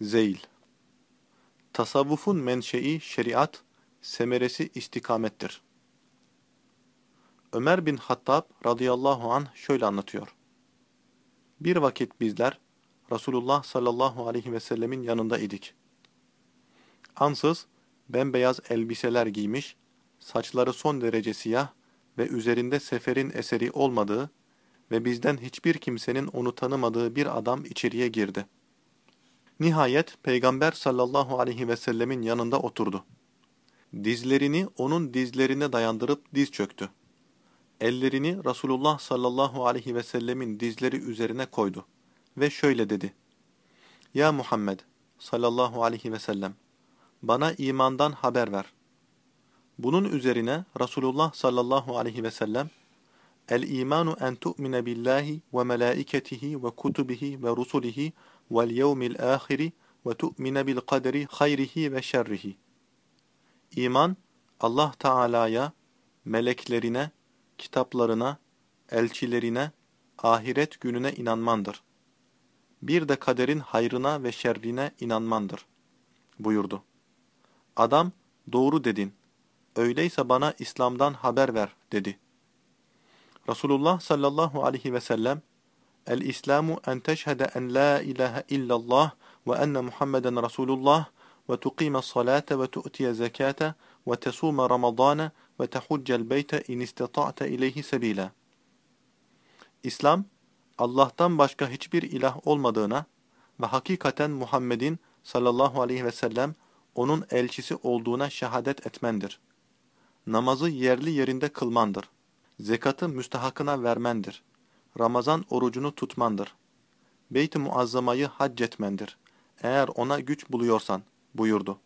Zeyl Tasavvufun menşei şeriat, semeresi istikamettir. Ömer bin Hattab radıyallahu anh şöyle anlatıyor. Bir vakit bizler Resulullah sallallahu aleyhi ve sellemin yanında idik. Ansız bembeyaz elbiseler giymiş, saçları son derece siyah ve üzerinde seferin eseri olmadığı ve bizden hiçbir kimsenin onu tanımadığı bir adam içeriye girdi. Nihayet Peygamber sallallahu aleyhi ve sellemin yanında oturdu. Dizlerini onun dizlerine dayandırıp diz çöktü. Ellerini Resulullah sallallahu aleyhi ve sellemin dizleri üzerine koydu ve şöyle dedi. Ya Muhammed sallallahu aleyhi ve sellem bana imandan haber ver. Bunun üzerine Resulullah sallallahu aleyhi ve sellem El-imanu en tu'mine billahi ve melaiketihi ve kutubihi ve rusulihi vel yevmil ahiri ve tu'mine bil kaderi hayrihi ve şerrihi. İman, Allah Teala'ya, meleklerine, kitaplarına, elçilerine, ahiret gününe inanmandır. Bir de kaderin hayrına ve şerrine inanmandır. buyurdu. Adam, doğru dedin. Öyleyse bana İslam'dan haber ver, dedi. Resulullah sallallahu aleyhi ve sellem, El-İslamu en teşhede en la ilahe illallah ve enne Muhammeden Resulullah ve tuqime salate ve tu'tiye zekate ve tesume ramadane ve tehuccel beyte in istata'te ileyhi sebila. İslam, Allah'tan başka hiçbir ilah olmadığına ve hakikaten Muhammed'in sallallahu aleyhi ve sellem onun elçisi olduğuna şehadet etmendir. Namazı yerli yerinde kılmandır. Zekatı müstahakına vermendir. Ramazan orucunu tutmandır. Beyt-i Muazzama'yı hac. Eğer ona güç buluyorsan, buyurdu.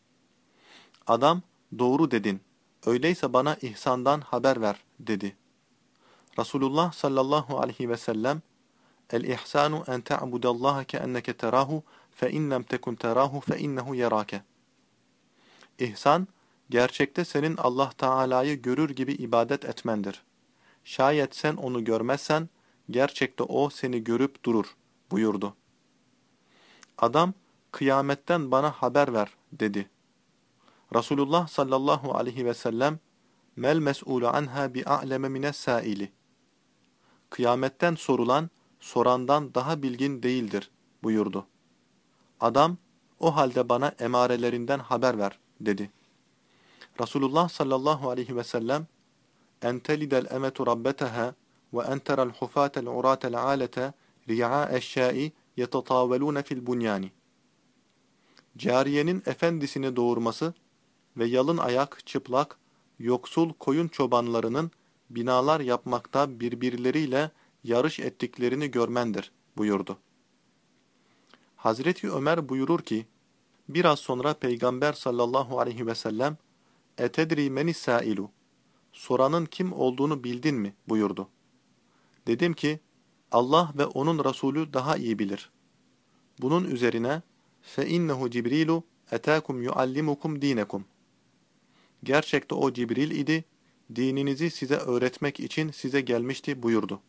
Adam, doğru dedin. Öyleyse bana ihsandan haber ver, dedi. Resulullah sallallahu aleyhi ve sellem, El-ihsanu en te'budallaha keenneke terahu fe in lem tekun terahu fe innehu yerake. İhsan, gerçekte senin Allah Teala'yı görür gibi ibadet etmendir. Şayet sen onu görmezsen, gerçekte o seni görüp durur, buyurdu. Adam, kıyametten bana haber ver, dedi. Resulullah sallallahu aleyhi ve sellem, mel mes'ulu anha bi a'leme mines saili. Kıyametten sorulan, sorandan daha bilgin değildir, buyurdu. Adam, o halde bana emarelerinden haber ver, dedi. Resulullah sallallahu aleyhi ve sellem, telidel emetu rabbeteha ve en terel hufatel uratel alete ri'a eşyai yetatavvelune fil bunyani. Cariyenin efendisini doğurması ve yalın ayak, çıplak, yoksul koyun çobanlarının binalar yapmakta birbirleriyle yarış ettiklerini görmendir, buyurdu. Hazreti Ömer buyurur ki, biraz sonra Peygamber sallallahu aleyhi ve sellem, Etedri menis sailu, soranın kim olduğunu bildin mi? buyurdu. Dedim ki, Allah ve onun Resulü daha iyi bilir. Bunun üzerine, فَاِنَّهُ Cibrilu etâkum yuallimukum dinekum. Gerçekte o Cibril idi, dininizi size öğretmek için size gelmişti buyurdu.